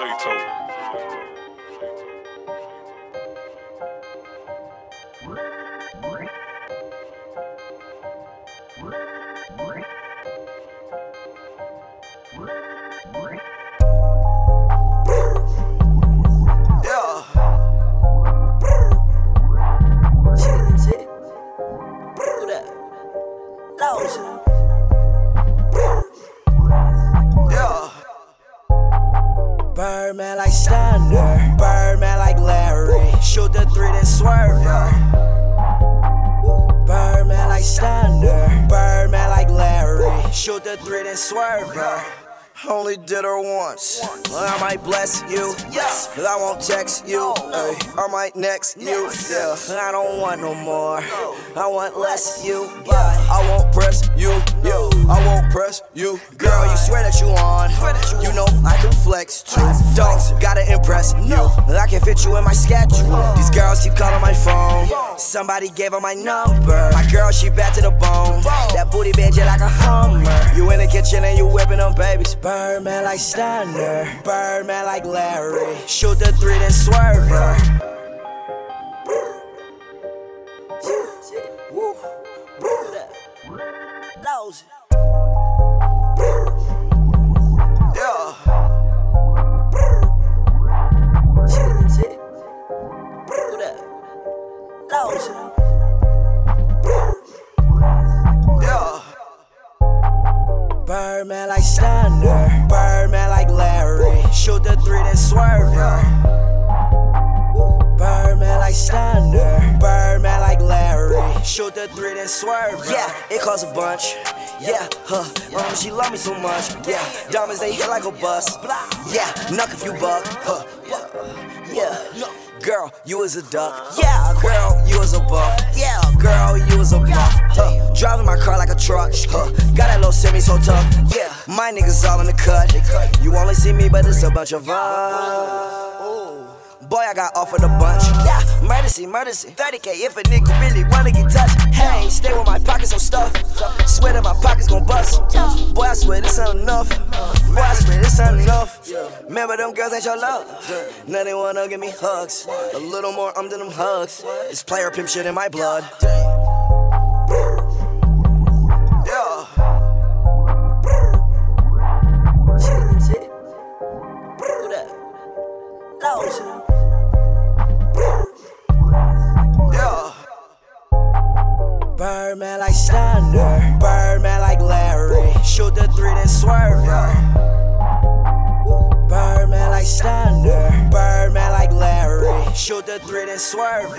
Plato. Yeah. Birdman like Stunner, Birdman like Larry. Shoot the three, then swerve. Birdman like Stunner, Birdman like Larry. Shoot the three, then swerve. Only did her once. I might bless you. Yes. I won't text you. I might next you. Yeah. I don't want no more. I want less you. Yeah. I won't. Yeah. I won't press you. Girl, you swear that you on. You know I can flex too. Don't gotta impress you. I can fit you in my schedule. These girls keep calling my phone. Somebody gave her my number. My girl, she bad to the bone. That booty bitch like a hummer. You in the kitchen and you whipping them babies. Birdman like Stunner, Birdman like Larry. Shoot the three, then swerve her. Yeah. Birdman like Stunner, Birdman like Larry. Shoot the three, then swerve her. Birdman like Stunner, Birdman like Larry. Shoot the three, then swerve. Yeah, it costs a bunch. Yeah, huh. Um, she love me so much. Yeah, diamonds they hit like a bus. Yeah, knock if you buck. Huh. Yeah. Girl, you was a duck. Yeah, girl, you was a buff. Yeah, was a buff. Huh. Driving my car like a truck. Huh. Got that little semi so tough. Yeah, my niggas all in the cut. You only see me, but it's a bunch of us. Boy, I got offered a bunch. Yeah, murdersy, murdersy. 30k if a nigga really wanna get touched. Hey, stay with my pockets so stuff. Swear that my pockets gon' bust. Boy, I swear this ain't enough. Boy, I swear this ain't enough. Remember them girls ain't your love. Now they wanna give me hugs. A little more um than them hugs. It's player pimp shit in my blood. Birdman like Stunner, Birdman like Larry. Shoot the three, then swerve. Birdman like Stunner, Birdman like Larry. Shoot the three, then swerve.